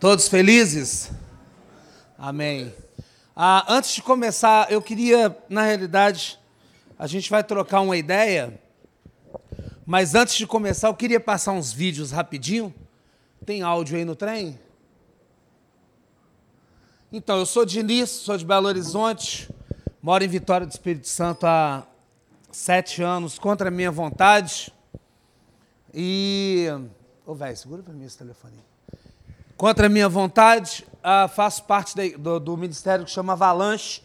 Todos felizes? Amém. Ah, antes de começar, eu queria, na realidade, a gente vai trocar uma ideia, mas antes de começar, eu queria passar uns vídeos rapidinho. Tem áudio aí no trem? Então, eu sou Diniz, sou de Belo Horizonte, moro em Vitória do Espírito Santo há sete anos, contra a minha vontade. E. Ô, velho, segura para mim esse telefone. Contra a minha vontade, uh, faço parte de, do, do, ministério que chama Avalanche,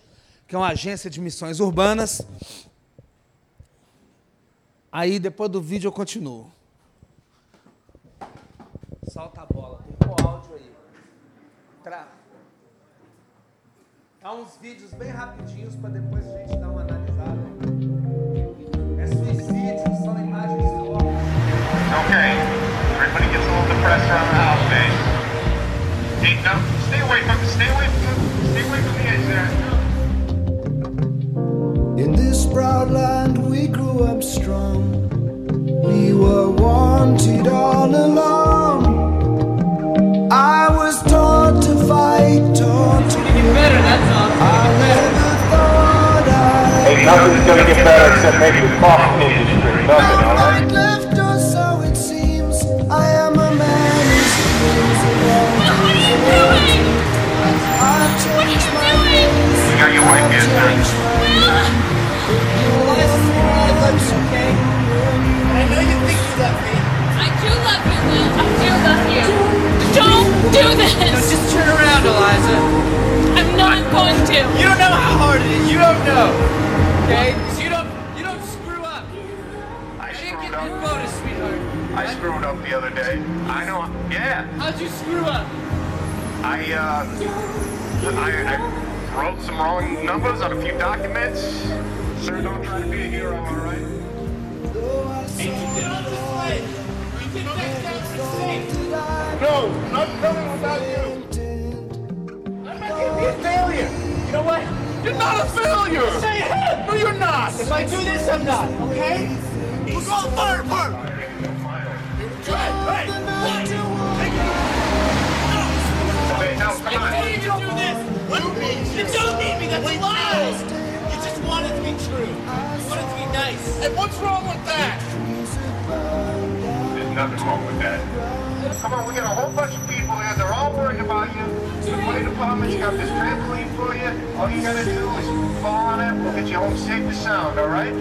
que é uma agência de missões urbanas. Aí, depois do vídeo, eu continuo. Solta a bola, tem o áudio aí. Tra... Há uns vídeos bem rapidinhos para depois a gente dar uma analisada. É suicídio, são imagens fortes. Okay, everybody gets a little depressed around the house, babe. Hey, no, stay away from, stay away from, stay away from the edge there. In this proud land we grew up strong. We were wanted all along. I was taught to fight, taught to Get better, that's all. I never thought I'd Hey, nothing's gonna get better except maybe the coffee industry. Nothing, You don't know. Okay? 'Cause you don't you don't screw up. I I didn't screwed get this up. bonus, sweetheart. I screwed up the other day. I know, yeah. How'd you screw up? I, uh, I, I wrote some wrong numbers on a few documents. Sir, don't try to be a hero, all right? Hey, you did on display. You did next down to the safe. No, not coming without you. I'm not gonna be a failure. You know what? You're not a failure. Say it. No, you're not. If I do this, I'm not. Okay? We're going fire, fire. Try. Hey, what? Okay, now, come I on. need you to do this. What? You don't need me. That's a lie. You just want it to be true. You want it to be nice. And what's wrong with that? There's nothing wrong with that. Come on, we got a whole bunch of people here. They're all worried about you. The fire department's got this trampoline for you. All you gotta do is fall on it. We'll get you home safe and sound, all right?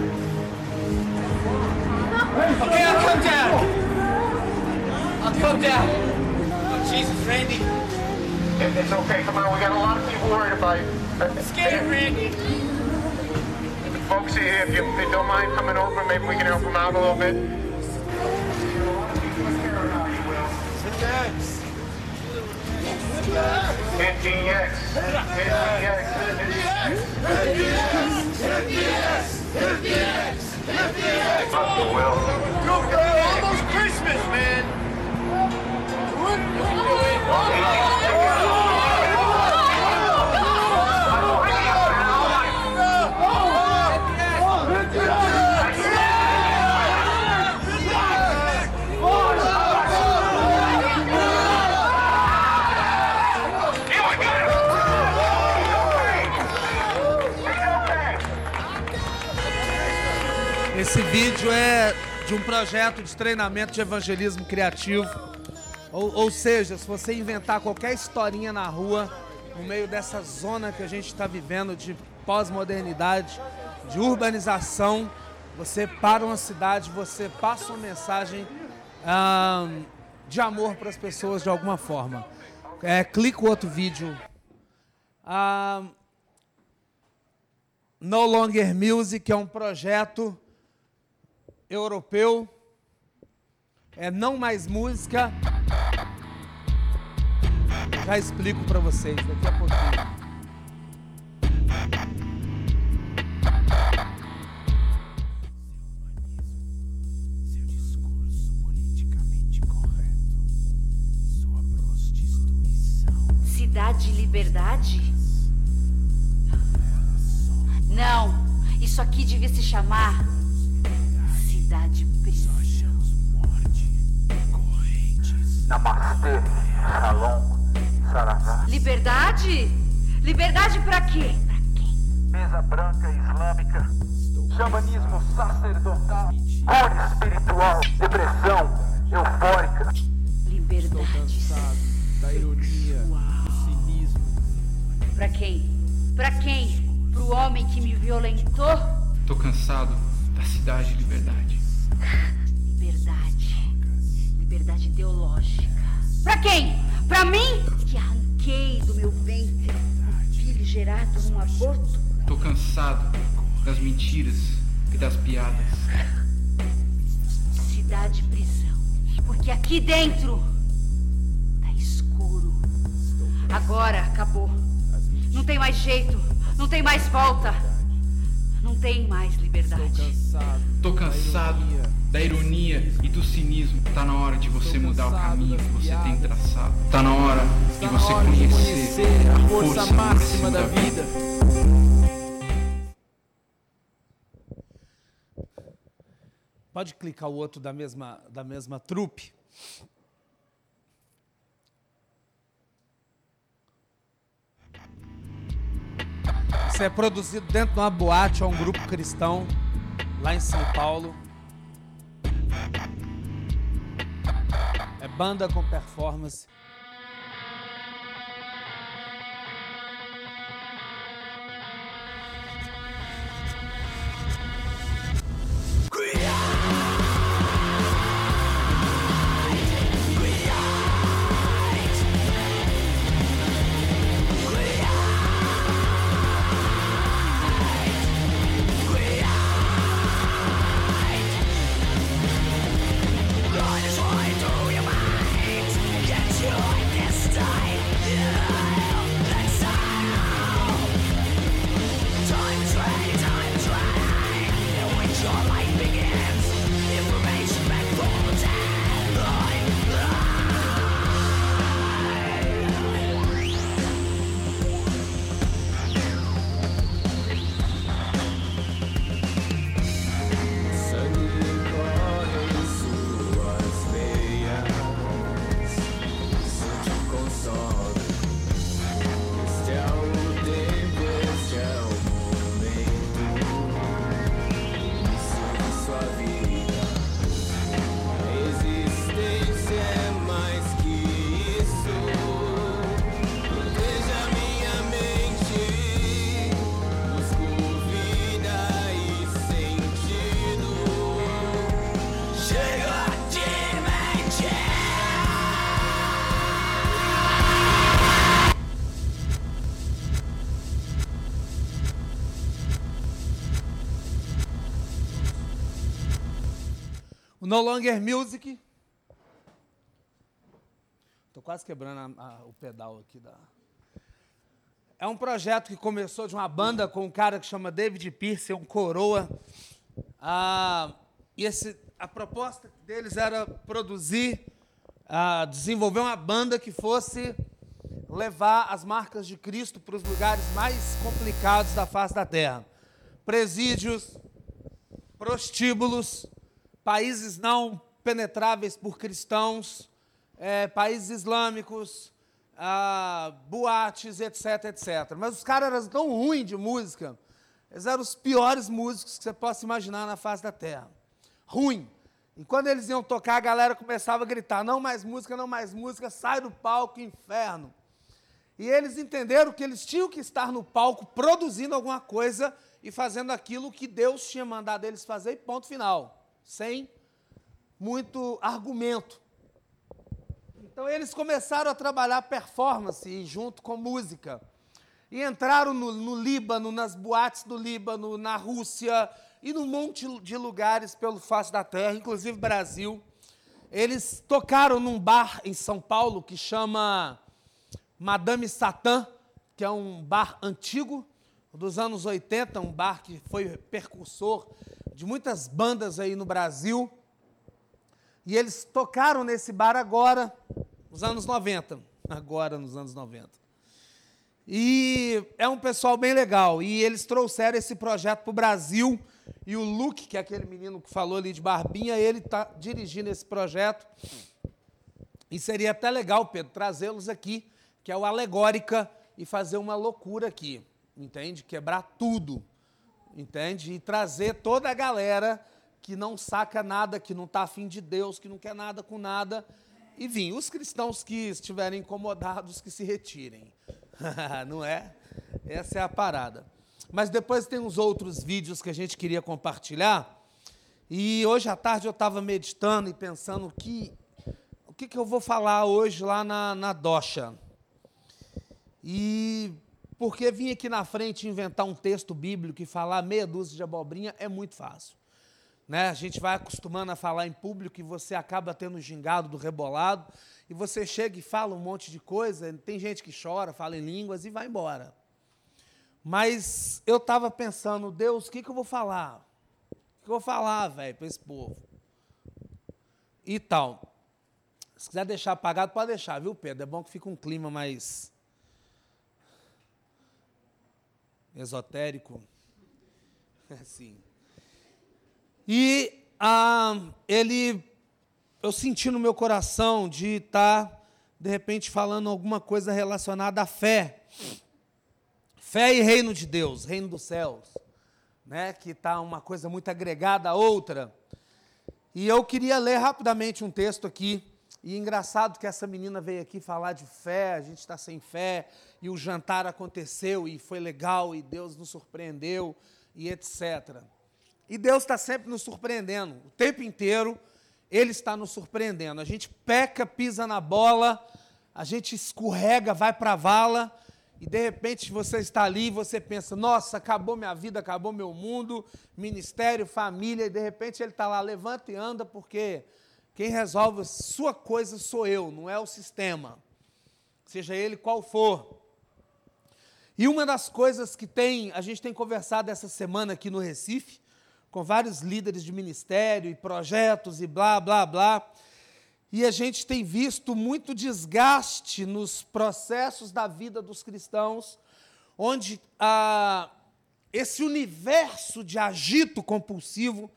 Okay, I'll come down. I'll come down. Oh, Jesus, Randy. It- It's okay. Come on, we got a lot of people worried about you. I'm scared, Randy. The folks here, if you, if you don't mind coming over, maybe we can help them out a little bit. 50x, 50x, 50x, 50x, 50x. Fuck the will. Almost Christmas, man. What? Vídeo é de um projeto de treinamento de evangelismo criativo. Ou, ou seja, se você inventar qualquer historinha na rua, no meio dessa zona que a gente está vivendo de pós-modernidade, de urbanização, você para uma cidade, você passa uma mensagem de amor para as pessoas de alguma forma. É, clica o outro vídeo. No Longer Music é um projeto europeu. É não mais música. Já explico para vocês daqui a pouquinho. Cidade Liberdade? Não, isso aqui devia se chamar Prisão. Achamos morte, correntes, Namastê, Shalom, Saravá. Liberdade? Liberdade pra quê? Pra quem? Mesa branca islâmica, xamanismo sacerdotal, cor espiritual, depressão eufórica. Estou Liberdade. cansado da ironia, do cinismo. Pra quem? Pra quem? Pro homem que me violentou? Tô cansado da cidade de liberdade. Liberdade. Liberdade ideológica. Pra quem? Pra mim? Que arranquei do meu ventre um filho gerado num aborto? Tô cansado das mentiras e das piadas. Cidade prisão. Porque aqui dentro tá escuro. Agora acabou. Não tem mais jeito. Não tem mais volta. Não tem mais liberdade. cansado. Tô cansado da ironia. e do cinismo. Tá na hora de você mudar o caminho que você tem traçado. Tá na hora de você hora de conhecer conhecer a força máxima da vida. Pode clicar o outro da mesma, da mesma trupe. Isso é produzido dentro de uma boate, é um grupo cristão, lá em São Paulo. É banda com performance. No Longer Music. Tô quase quebrando a- a- o pedal aqui da. É um projeto que começou de uma banda com um cara que chama David Pierce, um coroa. Ah, e esse, a proposta deles era produzir, ah, desenvolver uma banda que fosse levar as marcas de Cristo para os lugares mais complicados da face da terra. Presídios, prostíbulos, países não penetráveis por cristãos, eh, países islâmicos, ah, boates, etc, etc. Mas os caras eram tão ruins de música, eles eram os piores músicos que você possa imaginar na face da terra. Ruim. E quando eles iam tocar, a galera começava a gritar: não mais música, não mais música, sai do palco, inferno. E eles entenderam que eles tinham que estar no palco produzindo alguma coisa e fazendo aquilo que Deus tinha mandado eles fazer, e ponto final. Sem muito argumento. Então eles começaram a trabalhar performance junto com música. E entraram no, no Líbano, nas boates do Líbano, na Rússia e num monte de lugares pelo face da terra, inclusive Brasil. Eles tocaram num bar em São Paulo que chama Madame Satã, que é um bar antigo dos anos 80, um bar que foi percursor de muitas bandas aí no Brasil. E eles tocaram nesse bar agora, nos anos 90. Agora, nos anos 90. E é um pessoal bem legal. E eles trouxeram esse projeto para o Brasil. E o Luke, que é aquele menino que falou ali de Barbinha, ele está dirigindo esse projeto. E seria até legal, Pedro, trazê-los aqui, que é o Alegórica, e fazer uma loucura aqui, entende? Quebrar tudo, entende? E trazer toda a galera que não saca nada, que não está afim de Deus, que não quer nada com nada, e vir. Os cristãos que estiverem incomodados, que se retirem. não é? Essa é a parada. Mas depois tem uns outros vídeos que a gente queria compartilhar. E hoje à tarde eu estava meditando e pensando que o que, que eu vou falar hoje lá na, na Docha. E porque vir aqui na frente inventar um texto bíblico e falar meia dúzia de abobrinha é muito fácil. Né? A gente vai acostumando a falar em público e você acaba tendo gingado do rebolado, e você chega e fala um monte de coisa, tem gente que chora, fala em línguas e vai embora. Mas eu estava pensando, Deus, o que, que eu vou falar? O que eu vou falar, velho, para esse povo? E tal. Se quiser deixar apagado, pode deixar, viu, Pedro? É bom que fica um clima mais esotérico. Assim. E ah, ele, eu senti no meu coração de estar, tá, de repente, falando alguma coisa relacionada à fé. Fé e reino de Deus, reino dos céus, né? que está uma coisa muito agregada à outra. E eu queria ler rapidamente um texto aqui. E engraçado que essa menina veio aqui falar de fé, a gente está sem fé, e o jantar aconteceu e foi legal, e Deus nos surpreendeu, e etc. E Deus está sempre nos surpreendendo, o tempo inteiro Ele está nos surpreendendo. A gente peca, pisa na bola, a gente escorrega, vai para a vala, e de repente você está ali e você pensa: nossa, acabou minha vida, acabou meu mundo, ministério, família, e de repente Ele está lá, levanta e anda, porque quem resolve sua coisa sou eu, não é o sistema, seja ele qual for. E uma das coisas que tem, a gente tem conversado essa semana aqui no Recife, com vários líderes de ministério e projetos e blá, blá, blá. E a gente tem visto muito desgaste nos processos da vida dos cristãos, onde ah, esse universo de agito compulsivo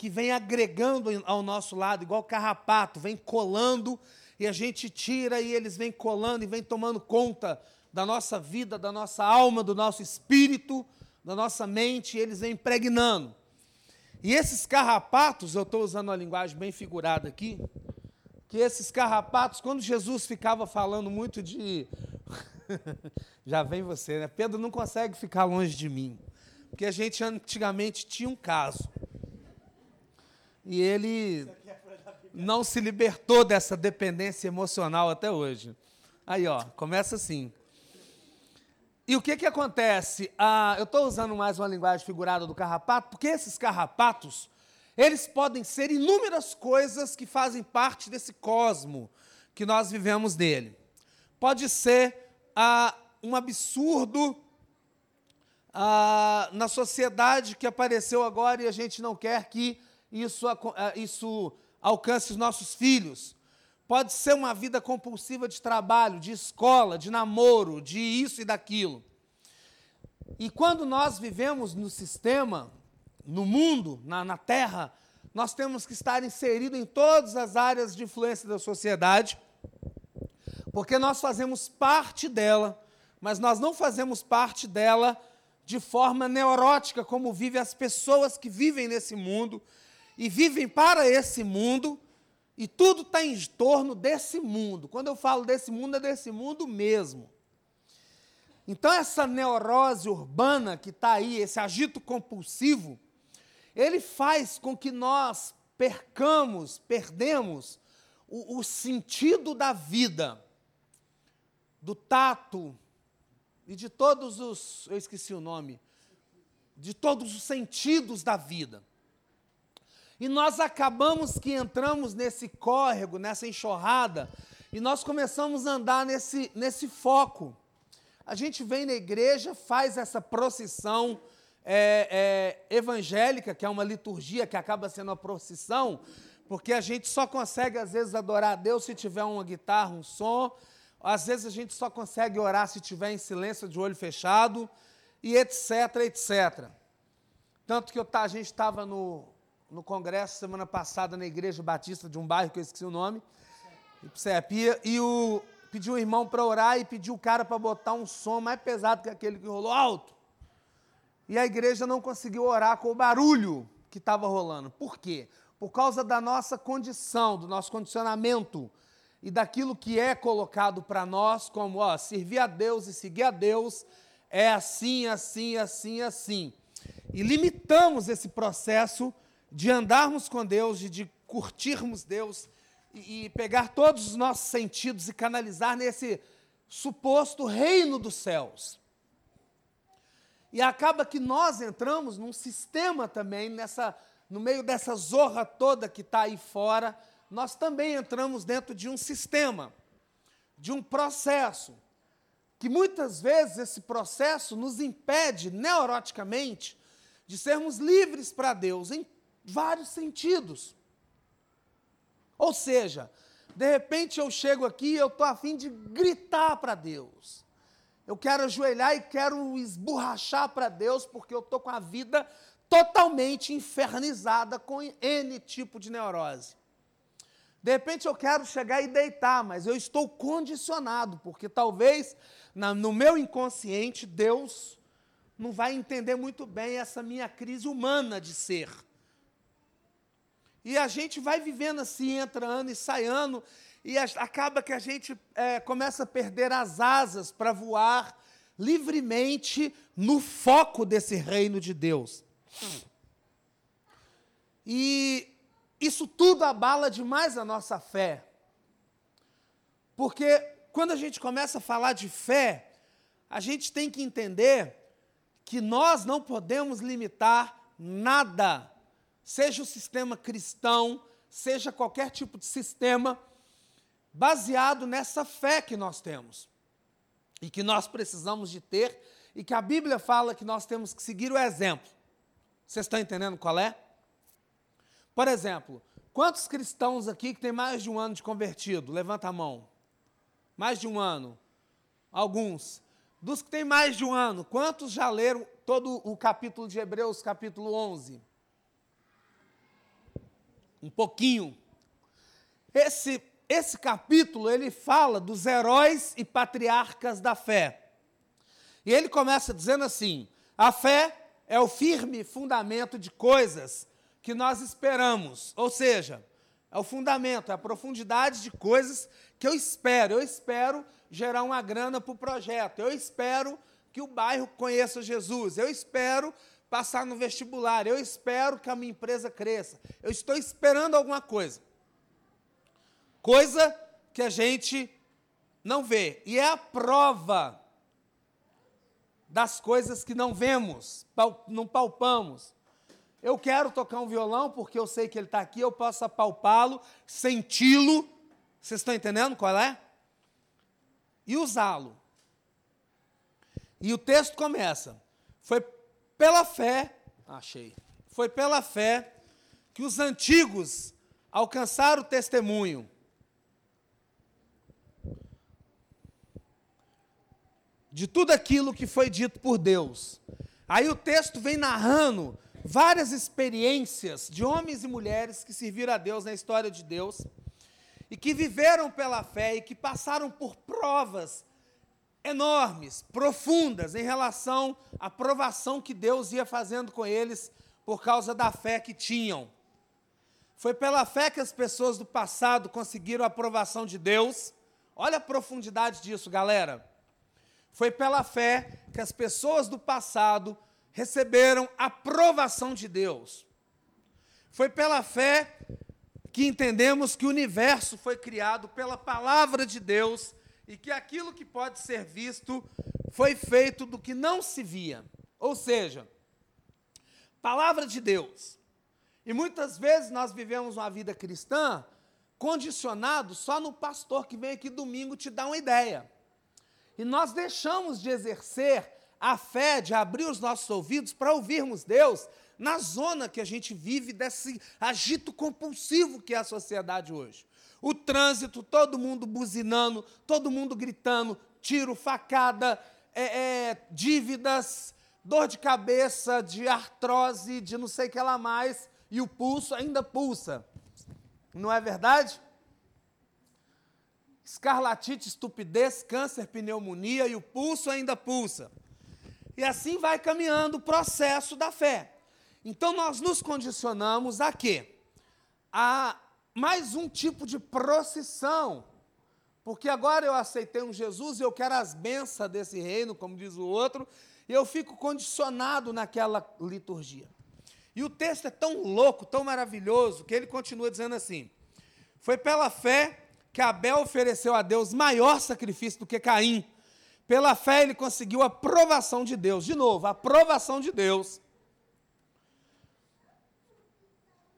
que vem agregando ao nosso lado, igual carrapato, vem colando e a gente tira e eles vêm colando e vêm tomando conta da nossa vida, da nossa alma, do nosso espírito, da nossa mente, e eles vêm impregnando. E esses carrapatos, eu estou usando uma linguagem bem figurada aqui, que esses carrapatos, quando Jesus ficava falando muito de. Já vem você, né? Pedro não consegue ficar longe de mim. Porque a gente antigamente tinha um caso. E ele não se libertou dessa dependência emocional até hoje. Aí, ó, começa assim. E o que, que acontece? Ah, eu estou usando mais uma linguagem figurada do carrapato, porque esses carrapatos, eles podem ser inúmeras coisas que fazem parte desse cosmo que nós vivemos nele. Pode ser ah, um absurdo ah, na sociedade que apareceu agora e a gente não quer que isso, ah, isso alcance os nossos filhos. Pode ser uma vida compulsiva de trabalho, de escola, de namoro, de isso e daquilo. E quando nós vivemos no sistema, no mundo, na, na terra, nós temos que estar inseridos em todas as áreas de influência da sociedade, porque nós fazemos parte dela, mas nós não fazemos parte dela de forma neurótica, como vivem as pessoas que vivem nesse mundo e vivem para esse mundo e tudo está em torno desse mundo. Quando eu falo desse mundo, é desse mundo mesmo. Então, essa neurose urbana que está aí, esse agito compulsivo, ele faz com que nós percamos, perdemos o, o sentido da vida, do tato e de todos os. Eu esqueci o nome. De todos os sentidos da vida. E nós acabamos que entramos nesse córrego, nessa enxurrada, e nós começamos a andar nesse, nesse foco. A gente vem na igreja, faz essa procissão é, é, evangélica, que é uma liturgia que acaba sendo uma procissão, porque a gente só consegue, às vezes, adorar a Deus se tiver uma guitarra, um som, às vezes a gente só consegue orar se tiver em silêncio, de olho fechado, e etc, etc. Tanto que eu, a gente estava no, no congresso semana passada na igreja batista de um bairro que eu esqueci o nome. E, e o, pediu o irmão para orar e pediu o cara para botar um som mais pesado que aquele que rolou alto. E a igreja não conseguiu orar com o barulho que estava rolando. Por quê? Por causa da nossa condição, do nosso condicionamento e daquilo que é colocado para nós como, ó, servir a Deus e seguir a Deus é assim, assim, assim, assim. E limitamos esse processo de andarmos com Deus, de, de curtirmos Deus e, e pegar todos os nossos sentidos e canalizar nesse suposto reino dos céus. E acaba que nós entramos num sistema também, nessa, no meio dessa zorra toda que está aí fora, nós também entramos dentro de um sistema, de um processo, que muitas vezes esse processo nos impede neuroticamente de sermos livres para Deus em vários sentidos. Ou seja, de repente eu chego aqui e eu estou afim de gritar para Deus. Eu quero ajoelhar e quero esborrachar para Deus, porque eu estou com a vida totalmente infernizada com N tipo de neurose. De repente eu quero chegar e deitar, mas eu estou condicionado, porque talvez na, no meu inconsciente Deus não vai entender muito bem essa minha crise humana de ser. E a gente vai vivendo assim, entra ano e sai ano, e acaba que a gente é, começa a perder as asas para voar livremente no foco desse reino de Deus. E isso tudo abala demais a nossa fé. Porque quando a gente começa a falar de fé, a gente tem que entender que nós não podemos limitar nada, seja o sistema cristão, seja qualquer tipo de sistema, baseado nessa fé que nós temos e que nós precisamos de ter e que a Bíblia fala que nós temos que seguir o exemplo. Vocês estão entendendo qual é? Por exemplo, quantos cristãos aqui que têm mais de um ano de convertido? Levanta a mão. Mais de um ano. Alguns. Dos que têm mais de um ano, quantos já leram todo o capítulo de Hebreus, capítulo 11? Um pouquinho. Esse esse capítulo ele fala dos heróis e patriarcas da fé. E ele começa dizendo assim: a fé é o firme fundamento de coisas que nós esperamos, ou seja, é o fundamento, é a profundidade de coisas que eu espero. Eu espero gerar uma grana para o projeto, eu espero que o bairro conheça Jesus, eu espero passar no vestibular, eu espero que a minha empresa cresça, eu estou esperando alguma coisa. Coisa que a gente não vê. E é a prova das coisas que não vemos, não palpamos. Eu quero tocar um violão porque eu sei que ele está aqui, eu posso apalpá-lo, senti-lo. Vocês estão entendendo qual é? E usá-lo. E o texto começa. Foi pela fé, achei. Foi pela fé que os antigos alcançaram o testemunho. de tudo aquilo que foi dito por Deus. Aí o texto vem narrando várias experiências de homens e mulheres que serviram a Deus na história de Deus e que viveram pela fé e que passaram por provas enormes, profundas em relação à provação que Deus ia fazendo com eles por causa da fé que tinham. Foi pela fé que as pessoas do passado conseguiram a aprovação de Deus. Olha a profundidade disso, galera. Foi pela fé que as pessoas do passado receberam a aprovação de Deus. Foi pela fé que entendemos que o universo foi criado pela palavra de Deus e que aquilo que pode ser visto foi feito do que não se via. Ou seja, palavra de Deus. E muitas vezes nós vivemos uma vida cristã condicionado só no pastor que vem aqui domingo te dar uma ideia. E nós deixamos de exercer a fé, de abrir os nossos ouvidos para ouvirmos Deus na zona que a gente vive desse agito compulsivo que é a sociedade hoje. O trânsito, todo mundo buzinando, todo mundo gritando, tiro, facada, é, é, dívidas, dor de cabeça, de artrose, de não sei o que lá mais, e o pulso ainda pulsa. Não é verdade? escarlatite, estupidez, câncer, pneumonia e o pulso ainda pulsa. E assim vai caminhando o processo da fé. Então nós nos condicionamos a quê? A mais um tipo de procissão. Porque agora eu aceitei um Jesus e eu quero as bênçãos desse reino, como diz o outro, e eu fico condicionado naquela liturgia. E o texto é tão louco, tão maravilhoso, que ele continua dizendo assim: Foi pela fé que Abel ofereceu a Deus maior sacrifício do que Caim. Pela fé ele conseguiu a aprovação de Deus. De novo, a aprovação de Deus.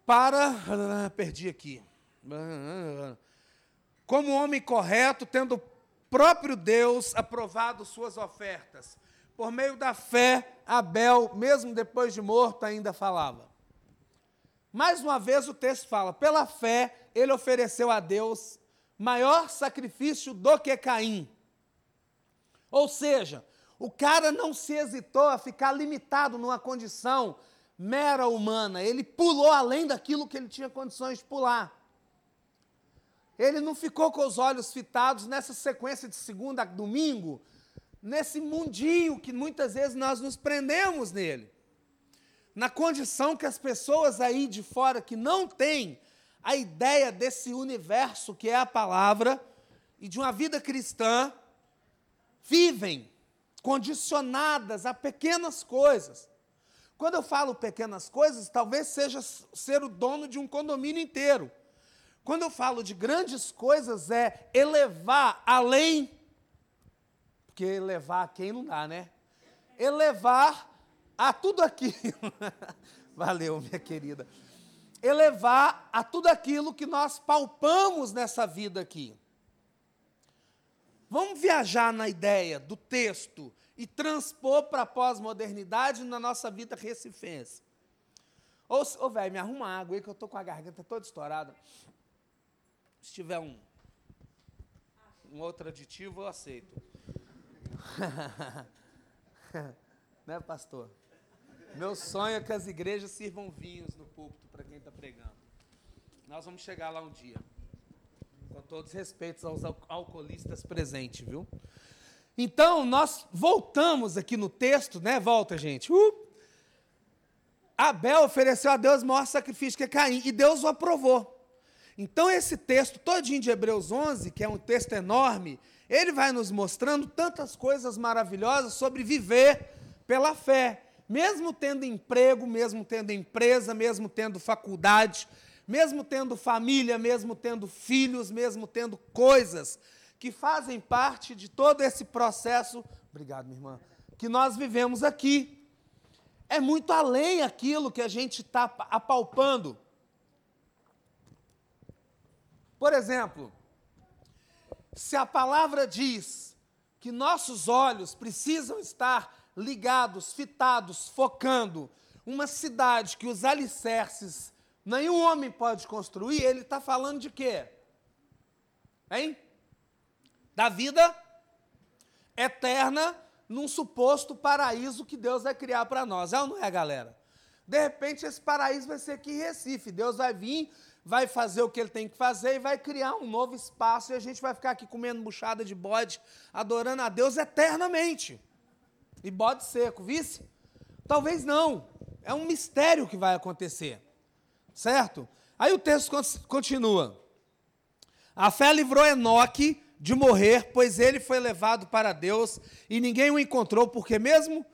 Para. Perdi aqui. Como homem correto, tendo o próprio Deus aprovado suas ofertas. Por meio da fé, Abel, mesmo depois de morto, ainda falava. Mais uma vez o texto fala: pela fé, ele ofereceu a Deus maior sacrifício do que Caim. Ou seja, o cara não se hesitou a ficar limitado numa condição mera humana, ele pulou além daquilo que ele tinha condições de pular. Ele não ficou com os olhos fitados nessa sequência de segunda a domingo, nesse mundinho que muitas vezes nós nos prendemos nele. Na condição que as pessoas aí de fora que não têm a ideia desse universo que é a palavra e de uma vida cristã vivem condicionadas a pequenas coisas. Quando eu falo pequenas coisas, talvez seja ser o dono de um condomínio inteiro. Quando eu falo de grandes coisas, é elevar além. Porque elevar a quem não dá, né? Elevar a tudo aquilo. Valeu, minha querida. Elevar a tudo aquilo que nós palpamos nessa vida aqui. Vamos viajar na ideia do texto e transpor para a pós-modernidade na nossa vida recifense. Ô, ô velho, me arruma água aí que eu tô com a garganta toda estourada. Se tiver um, um outro aditivo, eu aceito. né, pastor? Meu sonho é que as igrejas sirvam vinhos no púlpito para quem está pregando. Nós vamos chegar lá um dia. Com todos os respeitos aos al alcoolistas presentes, viu? Então, nós voltamos aqui no texto, né? Volta, gente. Uh! Abel ofereceu a Deus maior sacrifício que Caim, e Deus o aprovou. Então, esse texto todinho de Hebreus 11, que é um texto enorme, ele vai nos mostrando tantas coisas maravilhosas sobre viver pela fé. Mesmo tendo emprego, mesmo tendo empresa, mesmo tendo faculdade, mesmo tendo família, mesmo tendo filhos, mesmo tendo coisas que fazem parte de todo esse processo, obrigado, minha irmã, que nós vivemos aqui. É muito além aquilo que a gente está apalpando. Por exemplo, se a palavra diz que nossos olhos precisam estar ligados, fitados, focando uma cidade que os alicerces nenhum homem pode construir, ele está falando de quê? Hein? Da vida eterna num suposto paraíso que Deus vai criar para nós. É ou não é, galera? De repente, esse paraíso vai ser aqui em Recife. Deus vai vir, vai fazer o que ele tem que fazer e vai criar um novo espaço e a gente vai ficar aqui comendo buchada de bode, adorando a Deus eternamente. E bode seco, vice? Talvez não. É um mistério que vai acontecer. Certo? Aí o texto continua. A fé livrou Enoque de morrer, pois ele foi levado para Deus e ninguém o encontrou, porque mesmo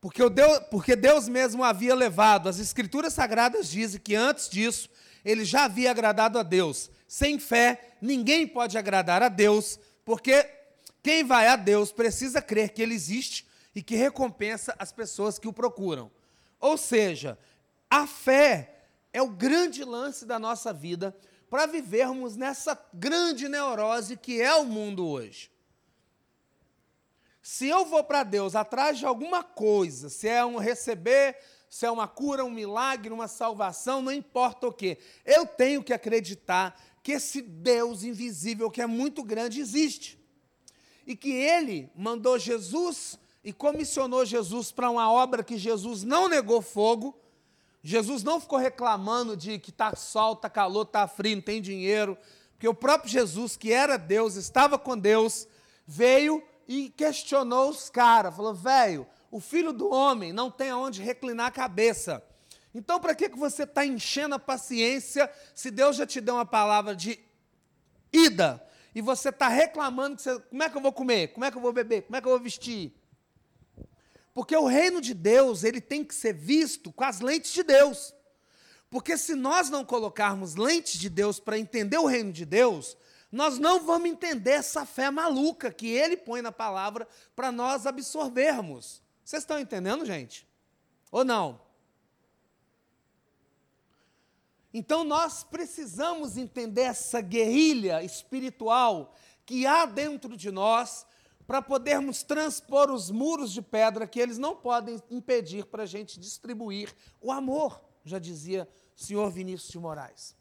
porque, Deus, porque Deus mesmo havia levado. As escrituras sagradas dizem que antes disso ele já havia agradado a Deus. Sem fé, ninguém pode agradar a Deus, porque quem vai a Deus precisa crer que Ele existe e que recompensa as pessoas que o procuram. Ou seja, a fé é o grande lance da nossa vida para vivermos nessa grande neurose que é o mundo hoje. Se eu vou para Deus atrás de alguma coisa, se é um receber, se é uma cura, um milagre, uma salvação, não importa o que, eu tenho que acreditar que esse Deus invisível, que é muito grande, existe e que ele mandou Jesus e comissionou Jesus para uma obra que Jesus não negou fogo. Jesus não ficou reclamando de que está sol, está calor, está frio, não tem dinheiro, porque o próprio Jesus, que era Deus, estava com Deus, veio e questionou os caras. Falou, velho, o filho do homem não tem aonde reclinar a cabeça. Então, para que, que você está enchendo a paciência se Deus já te deu uma palavra de ida e você está reclamando que você, como é que eu vou comer? Como é que eu vou beber? Como é que eu vou vestir? Porque o reino de Deus, ele tem que ser visto com as lentes de Deus. Porque se nós não colocarmos lentes de Deus para entender o reino de Deus, nós não vamos entender essa fé maluca que ele põe na palavra para nós absorvermos. Vocês estão entendendo, gente? Ou não? Então nós precisamos entender essa guerrilha espiritual que há dentro de nós para podermos transpor os muros de pedra que eles não podem impedir para a gente distribuir o amor, já dizia o senhor Vinícius de Moraes.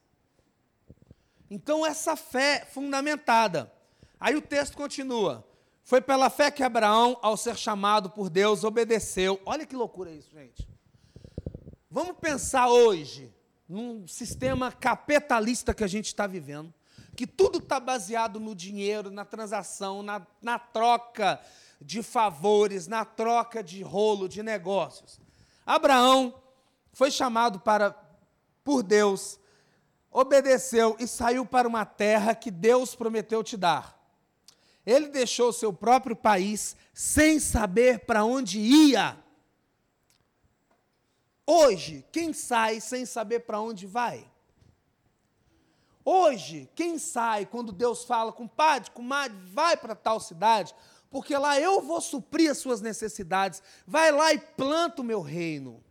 Então, essa fé fundamentada. Aí o texto continua. Foi pela fé que Abraão, ao ser chamado por Deus, obedeceu. Olha que loucura isso, gente. Vamos pensar hoje num sistema capitalista que a gente está vivendo, que tudo está baseado no dinheiro, na transação, na, na troca de favores, na troca de rolo, de negócios. Abraão foi chamado para por Deus, obedeceu e saiu para uma terra que Deus prometeu te dar. Ele deixou seu próprio país sem saber para onde ia. Hoje, quem sai sem saber para onde vai? Hoje, quem sai quando Deus fala com padre, com madre, vai para tal cidade, porque lá eu vou suprir as suas necessidades. Vai lá e planta o meu reino.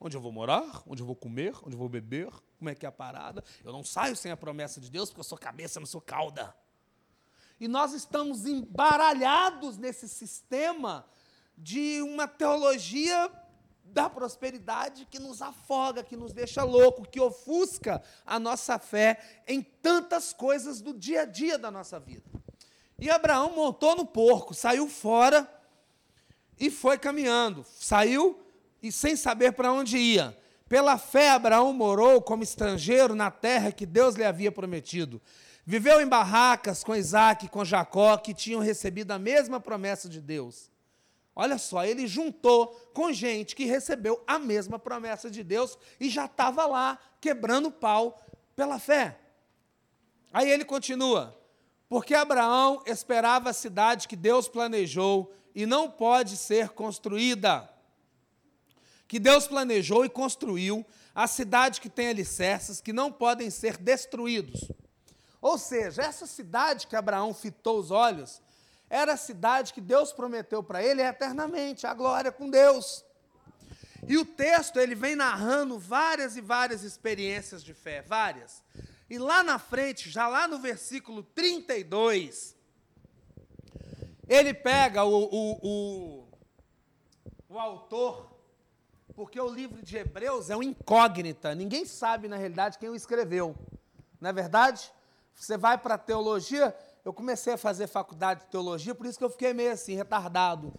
Onde eu vou morar? Onde eu vou comer? Onde eu vou beber? Como é que é a parada? Eu não saio sem a promessa de Deus, porque eu sou cabeça, não sou cauda. E nós estamos embaralhados nesse sistema de uma teologia da prosperidade que nos afoga, que nos deixa louco, que ofusca a nossa fé em tantas coisas do dia a dia da nossa vida. E Abraão montou no porco, saiu fora e foi caminhando. Saiu e sem saber para onde ia. Pela fé, Abraão morou como estrangeiro na terra que Deus lhe havia prometido. Viveu em barracas com Isaac e com Jacó, que tinham recebido a mesma promessa de Deus. Olha só, ele juntou com gente que recebeu a mesma promessa de Deus e já estava lá quebrando pau pela fé. Aí ele continua: porque Abraão esperava a cidade que Deus planejou e não pode ser construída. Que Deus planejou e construiu a cidade que tem alicerces que não podem ser destruídos. Ou seja, essa cidade que Abraão fitou os olhos era a cidade que Deus prometeu para ele eternamente, a glória com Deus. E o texto ele vem narrando várias e várias experiências de fé, várias. E lá na frente, já lá no versículo 32, ele pega o, o, o, o autor, porque o livro de Hebreus é uma incógnita, ninguém sabe na realidade quem o escreveu. Não é verdade? Você vai para teologia, eu comecei a fazer faculdade de teologia, por isso que eu fiquei meio assim, retardado.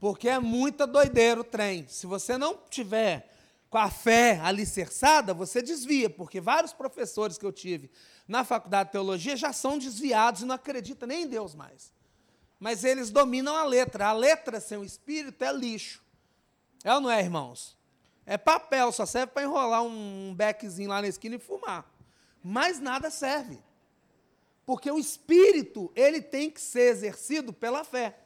Porque é muita doideira o trem. Se você não tiver com a fé alicerçada, você desvia, porque vários professores que eu tive na faculdade de teologia já são desviados e não acreditam nem em Deus mais. Mas eles dominam a letra. A letra sem o espírito é lixo. É ou não é, irmãos? É papel, só serve para enrolar um beckzinho lá na esquina e fumar. Mais nada serve. Porque o espírito, ele tem que ser exercido pela fé.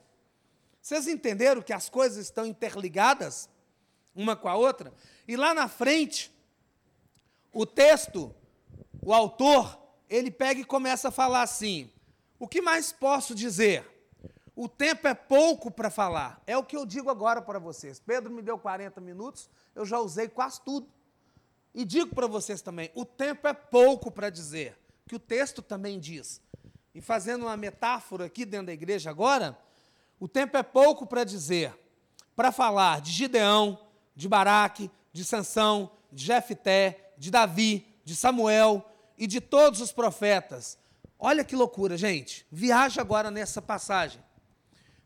Vocês entenderam que as coisas estão interligadas uma com a outra? E lá na frente, o texto, o autor, ele pega e começa a falar assim: o que mais posso dizer? O tempo é pouco para falar. É o que eu digo agora para vocês. Pedro me deu 40 minutos, eu já usei quase tudo. E digo para vocês também: o tempo é pouco para dizer que o texto também diz. E fazendo uma metáfora aqui dentro da igreja agora, o tempo é pouco para dizer, para falar de Gideão, de Baraque, de Sansão, de Jefté, de Davi, de Samuel e de todos os profetas. Olha que loucura, gente. Viaja agora nessa passagem.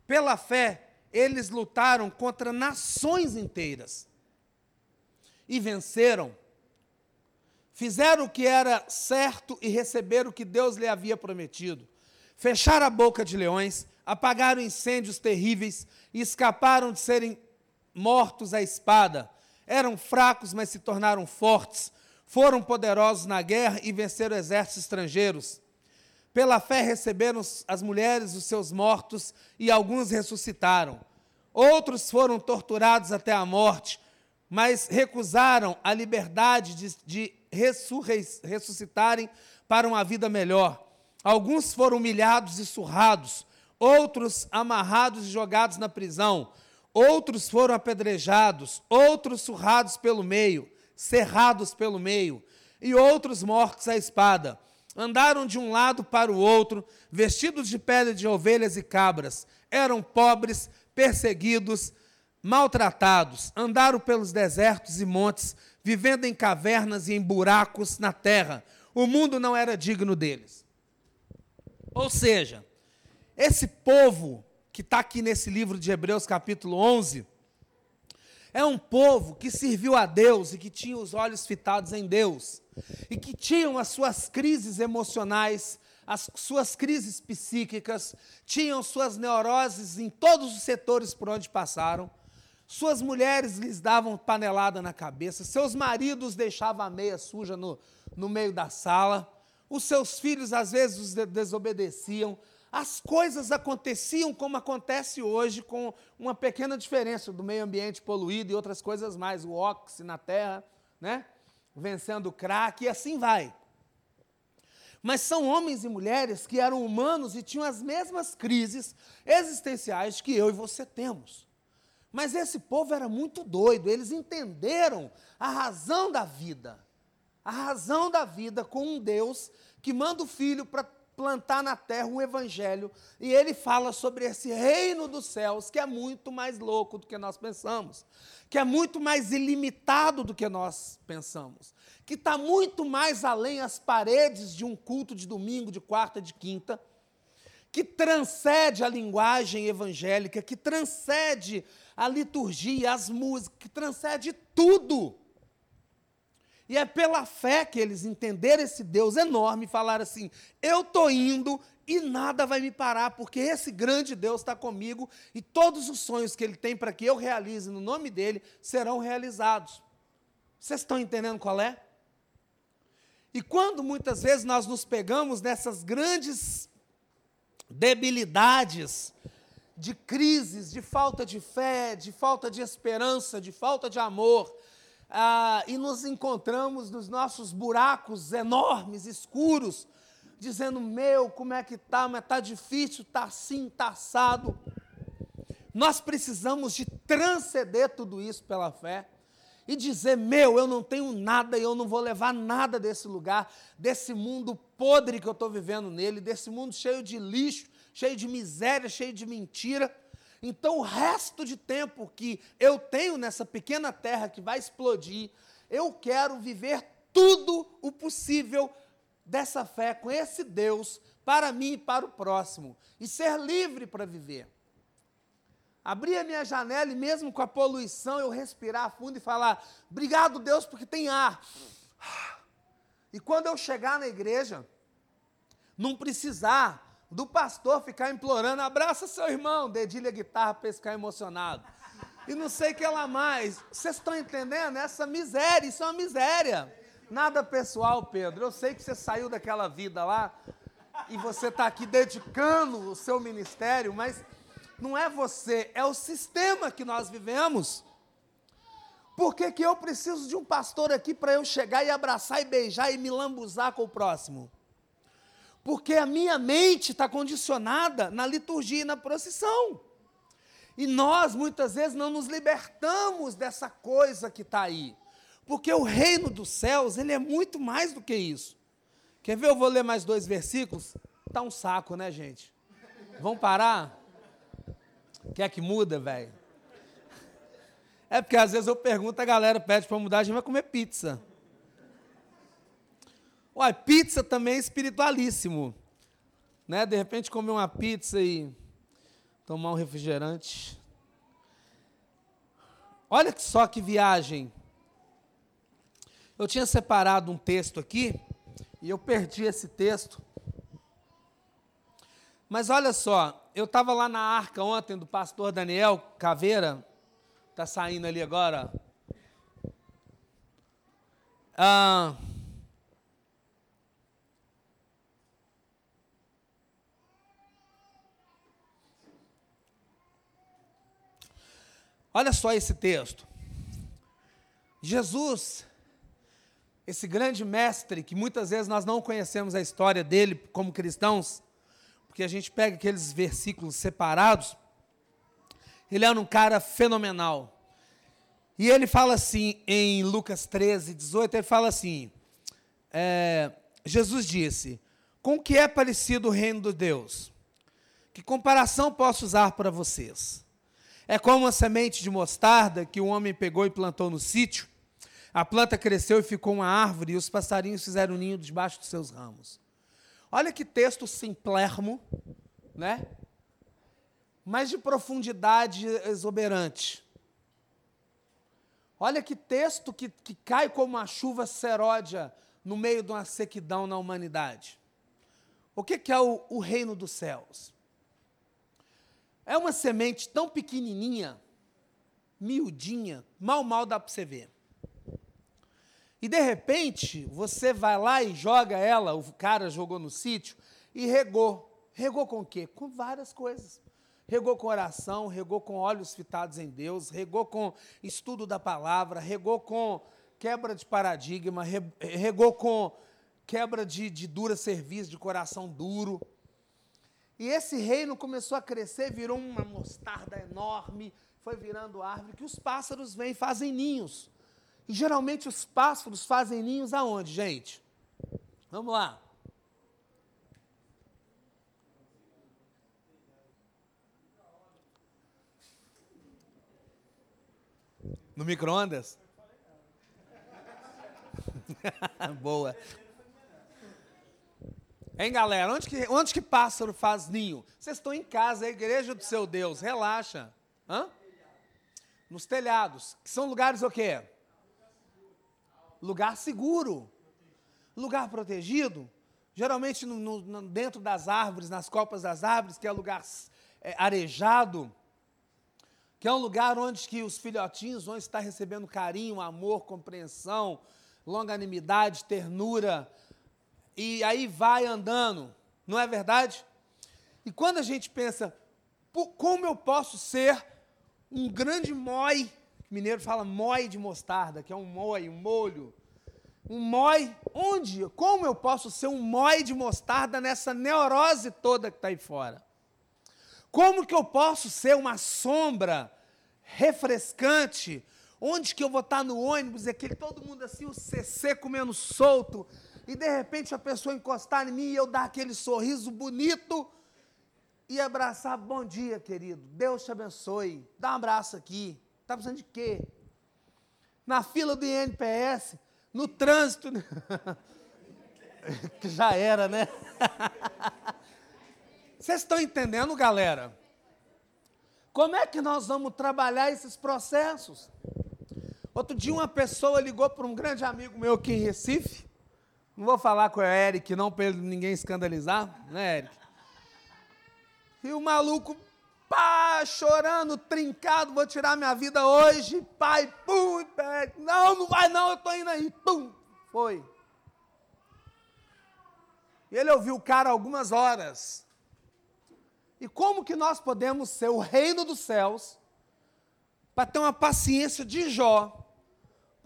Pela fé, eles lutaram contra nações inteiras e venceram Fizeram o que era certo e receberam o que Deus lhe havia prometido. Fecharam a boca de leões, apagaram incêndios terríveis e escaparam de serem mortos à espada. Eram fracos, mas se tornaram fortes. Foram poderosos na guerra e venceram exércitos estrangeiros. Pela fé receberam as mulheres os seus mortos e alguns ressuscitaram. Outros foram torturados até a morte, mas recusaram a liberdade de, de ressuscitarem para uma vida melhor. Alguns foram humilhados e surrados, outros amarrados e jogados na prisão, outros foram apedrejados, outros surrados pelo meio, cerrados pelo meio, e outros mortos à espada. Andaram de um lado para o outro, vestidos de pele de ovelhas e cabras. Eram pobres, perseguidos, maltratados. Andaram pelos desertos e montes, vivendo em cavernas e em buracos na terra. O mundo não era digno deles. Ou seja, esse povo que está aqui nesse livro de Hebreus, capítulo 11, é um povo que serviu a Deus e que tinha os olhos fitados em Deus, e que tinham as suas crises emocionais, as suas crises psíquicas, tinham suas neuroses em todos os setores por onde passaram. Suas mulheres lhes davam panelada na cabeça, seus maridos deixavam a meia suja no, no meio da sala, os seus filhos às vezes os de- desobedeciam, as coisas aconteciam como acontece hoje, com uma pequena diferença do meio ambiente poluído e outras coisas mais, o óxido na terra, né? vencendo o crack, e assim vai. Mas são homens e mulheres que eram humanos e tinham as mesmas crises existenciais que eu e você temos. Mas esse povo era muito doido, eles entenderam a razão da vida. A razão da vida com um Deus que manda o filho para plantar na terra um evangelho, e ele fala sobre esse reino dos céus, que é muito mais louco do que nós pensamos, que é muito mais ilimitado do que nós pensamos, que está muito mais além as paredes de um culto de domingo, de quarta, de quinta, que transcende a linguagem evangélica, que transcende a liturgia, as músicas, que transcende tudo. E é pela fé que eles entenderam esse Deus enorme e falaram assim: eu estou indo e nada vai me parar, porque esse grande Deus está comigo e todos os sonhos que Ele tem para que eu realize no nome dele serão realizados. Vocês estão entendendo qual é? E quando muitas vezes nós nos pegamos nessas grandes debilidades, de crises, de falta de fé, de falta de esperança, de falta de amor, ah, e nos encontramos nos nossos buracos enormes, escuros, dizendo: Meu, como é que tá? Mas tá difícil, tá assim, tá assado. Nós precisamos de transcender tudo isso pela fé e dizer: Meu, eu não tenho nada e eu não vou levar nada desse lugar, desse mundo podre que eu estou vivendo nele, desse mundo cheio de lixo, cheio de miséria, cheio de mentira. Então, o resto de tempo que eu tenho nessa pequena terra que vai explodir, eu quero viver tudo o possível dessa fé com esse Deus para mim e para o próximo e ser livre para viver. Abrir a minha janela e mesmo com a poluição eu respirar fundo e falar: "Obrigado, Deus, porque tem ar". E quando eu chegar na igreja, não precisar do pastor ficar implorando, abraça seu irmão, dedilha a guitarra para ficar emocionado. E não sei o que lá mais. Vocês estão entendendo? Essa miséria, isso é uma miséria. Nada pessoal, Pedro. Eu sei que você saiu daquela vida lá e você está aqui dedicando o seu ministério, mas não é você, é o sistema que nós vivemos. Por que, que eu preciso de um pastor aqui para eu chegar e abraçar e beijar e me lambuzar com o próximo? Porque a minha mente está condicionada na liturgia e na procissão. E nós, muitas vezes, não nos libertamos dessa coisa que está aí. Porque o reino dos céus, ele é muito mais do que isso. Quer ver? Eu vou ler mais dois versículos. Tá um saco, né, gente? Vamos parar? Quer que muda, velho? É porque às vezes eu pergunto, a galera pede para mudar, a gente vai comer pizza. Uai, pizza também é espiritualíssimo. Né? De repente comer uma pizza e tomar um refrigerante. Olha só que viagem. Eu tinha separado um texto aqui e eu perdi esse texto. Mas olha só, eu estava lá na arca ontem do pastor Daniel Caveira, está saindo ali agora. Ah, olha só esse texto. Jesus, esse grande mestre, que muitas vezes nós não conhecemos a história dele como cristãos, porque a gente pega aqueles versículos separados, ele era um cara fenomenal. E ele fala assim, em Lucas 13, 18, ele fala assim: é, Jesus disse: Com que é parecido o reino de Deus? Que comparação posso usar para vocês? É como uma semente de mostarda que o homem pegou e plantou no sítio. A planta cresceu e ficou uma árvore, e os passarinhos fizeram um ninho debaixo dos seus ramos. Olha que texto simplermo, né? Mas de profundidade exuberante. Olha que texto que, que cai como uma chuva seródia no meio de uma sequidão na humanidade. O que, que é o, o reino dos céus? É uma semente tão pequenininha, miudinha, mal, mal dá para você ver. E de repente, você vai lá e joga ela, o cara jogou no sítio, e regou. Regou com o quê? Com várias coisas. Regou com oração, regou com olhos fitados em Deus, regou com estudo da palavra, regou com quebra de paradigma, regou com quebra de, de dura serviço, de coração duro. E esse reino começou a crescer, virou uma mostarda enorme, foi virando árvore, que os pássaros vêm e fazem ninhos. E geralmente os pássaros fazem ninhos aonde, gente? Vamos lá. No micro-ondas? Boa. Hein, galera? Onde que, onde que pássaro faz ninho? Vocês estão em casa, é a igreja do seu Deus. Relaxa. Hã? Nos telhados. Que são lugares o quê? Lugar seguro. Lugar protegido. Geralmente no, no, dentro das árvores, nas copas das árvores, que é lugar é, arejado que é um lugar onde que os filhotinhos vão estar recebendo carinho, amor, compreensão, longanimidade, ternura, e aí vai andando, não é verdade? E quando a gente pensa, como eu posso ser um grande moi, mineiro fala moi de mostarda, que é um moi, um molho, um moi, onde, como eu posso ser um moi de mostarda nessa neurose toda que está aí fora? Como que eu posso ser uma sombra refrescante? Onde que eu vou estar no ônibus, aquele todo mundo assim, o CC comendo solto, e de repente a pessoa encostar em mim e eu dar aquele sorriso bonito e abraçar, bom dia, querido, Deus te abençoe, dá um abraço aqui, está precisando de quê? Na fila do INPS, no trânsito, que já era, né? Vocês estão entendendo, galera? Como é que nós vamos trabalhar esses processos? Outro dia uma pessoa ligou para um grande amigo meu aqui em Recife. Não vou falar com o Eric, não, para ninguém escandalizar, né, Eric? E o maluco, pá, chorando, trincado, vou tirar minha vida hoje, pai, pum, não, não vai não, eu tô indo aí, pum, foi. E ele ouviu o cara algumas horas. E como que nós podemos ser o reino dos céus para ter uma paciência de Jó,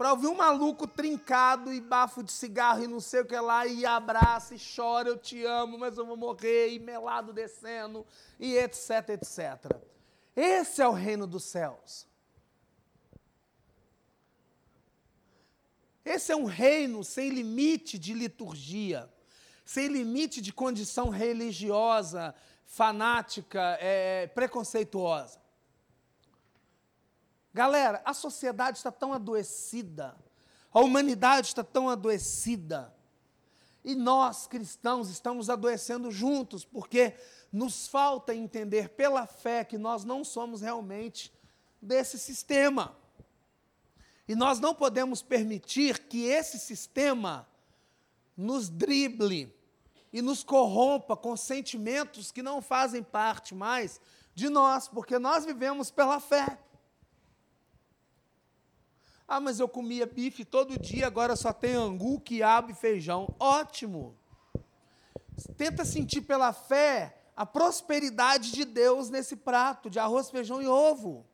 para ouvir um maluco trincado e bafo de cigarro e não sei o que lá, e abraça e chora, eu te amo, mas eu vou morrer, e melado descendo, e etc, etc. Esse é o reino dos céus. Esse é um reino sem limite de liturgia, sem limite de condição religiosa, fanática, é, preconceituosa. Galera, a sociedade está tão adoecida, a humanidade está tão adoecida, e nós, cristãos, estamos adoecendo juntos, porque nos falta entender pela fé que nós não somos realmente desse sistema. E nós não podemos permitir que esse sistema nos drible e nos corrompa com sentimentos que não fazem parte mais de nós, porque nós vivemos pela fé. Ah, mas eu comia bife todo dia, agora só tem angu, quiabo e feijão. Ótimo! Tenta sentir pela fé a prosperidade de Deus nesse prato de arroz, feijão e ovo.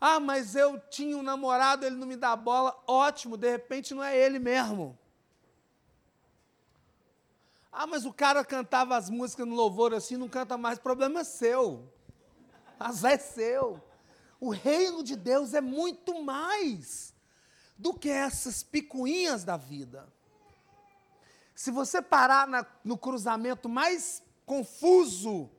Ah, mas eu tinha um namorado, ele não me dá bola. Ótimo, de repente não é ele mesmo. Ah, mas o cara cantava as músicas no louvor assim, não canta mais. Problema é seu. Azar é seu. O reino de Deus é muito mais do que essas picuinhas da vida. Se você parar na, no cruzamento mais confuso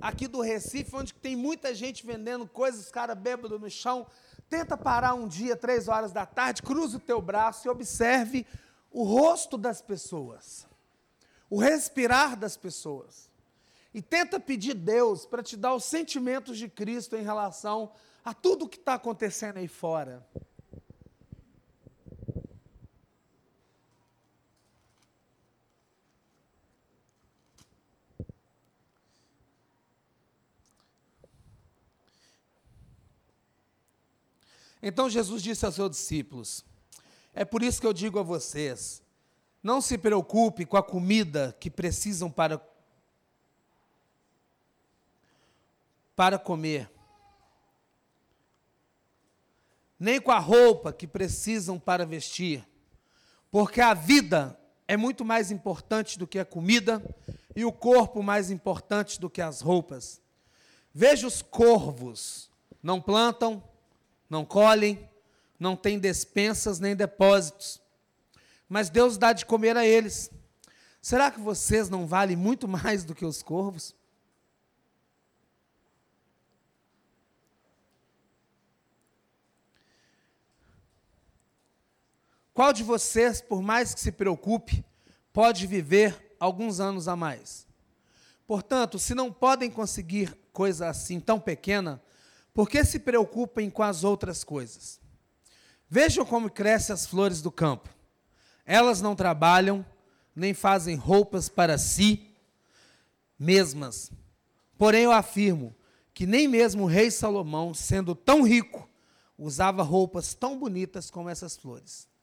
aqui do Recife, onde tem muita gente vendendo coisas, cara bêbado no chão, tenta parar um dia, três horas da tarde, cruza o teu braço e observe o rosto das pessoas, o respirar das pessoas. E tenta pedir Deus para te dar os sentimentos de Cristo em relação a tudo que está acontecendo aí fora. Então Jesus disse aos seus discípulos: É por isso que eu digo a vocês: não se preocupe com a comida que precisam para para comer, nem com a roupa que precisam para vestir, porque a vida é muito mais importante do que a comida e o corpo mais importante do que as roupas. Veja os corvos, não plantam, não colhem, não têm despensas nem depósitos, mas Deus dá de comer a eles. Será que vocês não valem muito mais do que os corvos? Qual de vocês, por mais que se preocupe, pode viver alguns anos a mais? Portanto, se não podem conseguir coisa assim tão pequena, por que se preocupem com as outras coisas? Vejam como crescem as flores do campo. Elas não trabalham, nem fazem roupas para si mesmas. Porém, eu afirmo que nem mesmo o rei Salomão, sendo tão rico, usava roupas tão bonitas como essas flores.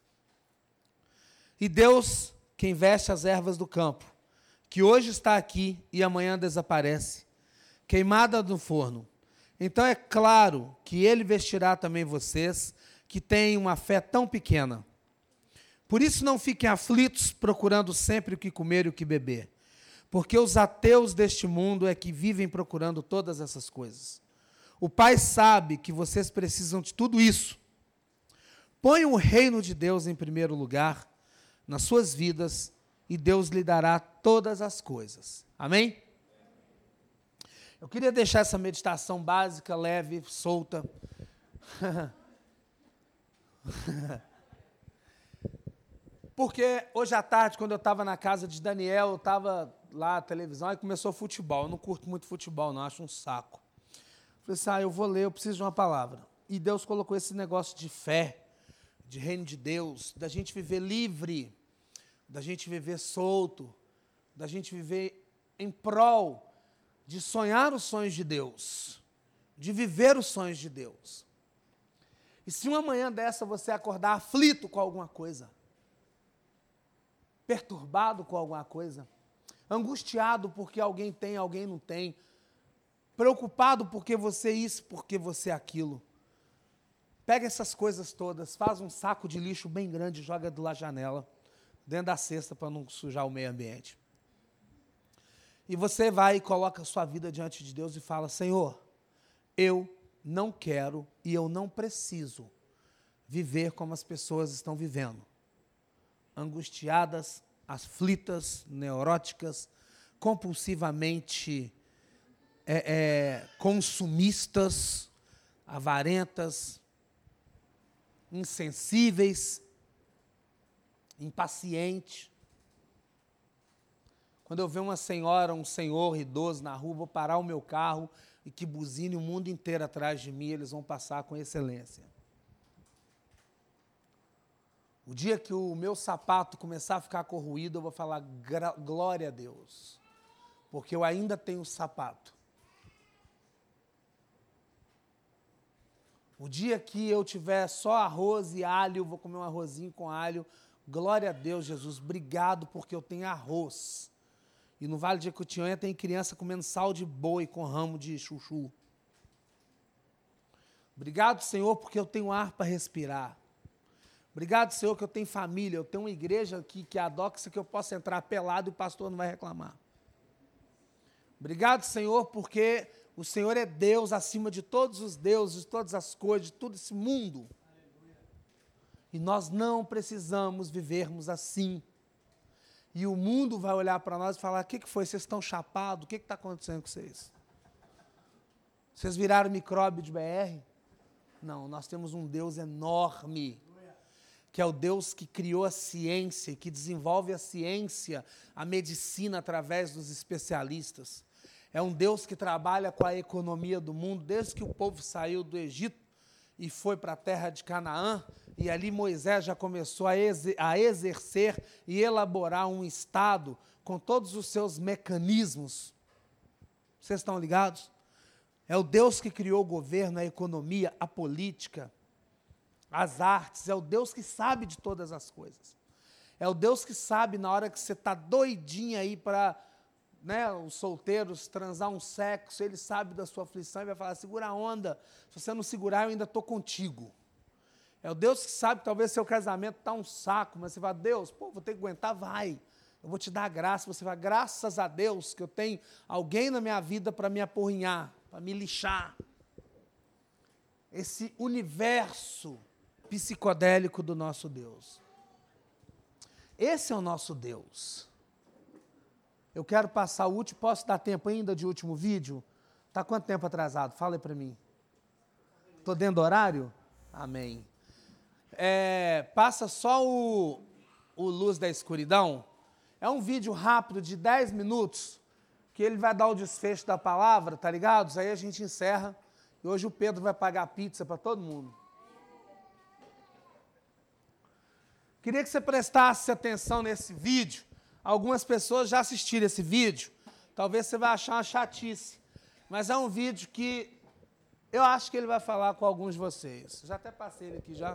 E Deus, quem veste as ervas do campo, que hoje está aqui e amanhã desaparece, queimada no forno. Então é claro que Ele vestirá também vocês, que têm uma fé tão pequena. Por isso não fiquem aflitos, procurando sempre o que comer e o que beber. Porque os ateus deste mundo é que vivem procurando todas essas coisas. O Pai sabe que vocês precisam de tudo isso. Ponham o reino de Deus em primeiro lugar nas suas vidas e Deus lhe dará todas as coisas. Amém? Eu queria deixar essa meditação básica, leve, solta. Porque hoje à tarde, quando eu estava na casa de Daniel, eu estava lá na televisão e começou futebol. Eu não curto muito futebol, não, acho um saco. Falei assim, ah, eu vou ler, eu preciso de uma palavra. E Deus colocou esse negócio de fé, de reino de Deus, da gente viver livre, da gente viver solto, da gente viver em prol de sonhar os sonhos de Deus, de viver os sonhos de Deus. E se uma manhã dessa você acordar aflito com alguma coisa, perturbado com alguma coisa, angustiado porque alguém tem, alguém não tem, preocupado porque você isso, porque você aquilo, pega essas coisas todas, faz um saco de lixo bem grande e joga do la janela, dentro da cesta para não sujar o meio ambiente. E você vai e coloca a sua vida diante de Deus e fala: Senhor, eu não quero e eu não preciso viver como as pessoas estão vivendo. Angustiadas, aflitas, neuróticas, compulsivamente é, é, consumistas, avarentas, insensíveis, impacientes. Quando eu ver uma senhora, um senhor idoso na rua, vou parar o meu carro e que buzine o mundo inteiro atrás de mim, eles vão passar com excelência. O dia que o meu sapato começar a ficar corroído, eu vou falar glória a Deus. Porque eu ainda tenho sapato. O dia que eu tiver só arroz e alho, vou comer um arrozinho com alho. Glória a Deus, Jesus. Obrigado porque eu tenho arroz. E no Vale de Jequitinhonha tem criança comendo sal de boi com ramo de chuchu. Obrigado, Senhor, porque eu tenho ar para respirar. Obrigado, Senhor, que eu tenho família, eu tenho uma igreja aqui que é a doxa que eu posso entrar pelado e o pastor não vai reclamar. Obrigado, Senhor, porque o Senhor é Deus acima de todos os deuses, de todas as coisas, de todo esse mundo. E nós não precisamos vivermos assim. E o mundo vai olhar para nós e falar: o que, que foi? Vocês estão chapados? O que está acontecendo com vocês? Vocês viraram micróbio de BR? Não, nós temos um Deus enorme, que é o Deus que criou a ciência, que desenvolve a ciência, a medicina através dos especialistas. É um Deus que trabalha com a economia do mundo desde que o povo saiu do Egito e foi para a terra de Canaã, e ali Moisés já começou a, exer a exercer e elaborar um Estado com todos os seus mecanismos. Vocês estão ligados? É o Deus que criou o governo, a economia, a política, as artes. É o Deus que sabe de todas as coisas. É o Deus que sabe na hora que você está doidinho aí para né, os solteiros transar um sexo, ele sabe da sua aflição e vai falar: segura a onda. Se você não segurar, eu ainda estou contigo. É o Deus que sabe que talvez seu casamento está um saco, mas você vai, Deus, pô, vou ter que aguentar, vai. Eu vou te dar graça. Você vai, graças a Deus que eu tenho alguém na minha vida para me apurrinhar, para me lixar. Esse universo psicodélico do nosso Deus. Esse é o nosso Deus. Eu quero passar o último. Posso dar tempo ainda de último vídeo? Está quanto tempo atrasado? Fala aí para mim. Estou dentro do horário? Amém. É, passa só o, o Luz da Escuridão. É um vídeo rápido de 10 minutos, que ele vai dar o desfecho da palavra, tá ligado? Aí a gente encerra. E hoje o Pedro vai pagar pizza para todo mundo. Queria que você prestasse atenção nesse vídeo. Algumas pessoas já assistiram esse vídeo. Talvez você vai achar uma chatice. Mas é um vídeo que eu acho que ele vai falar com alguns de vocês. Já até passei ele aqui já.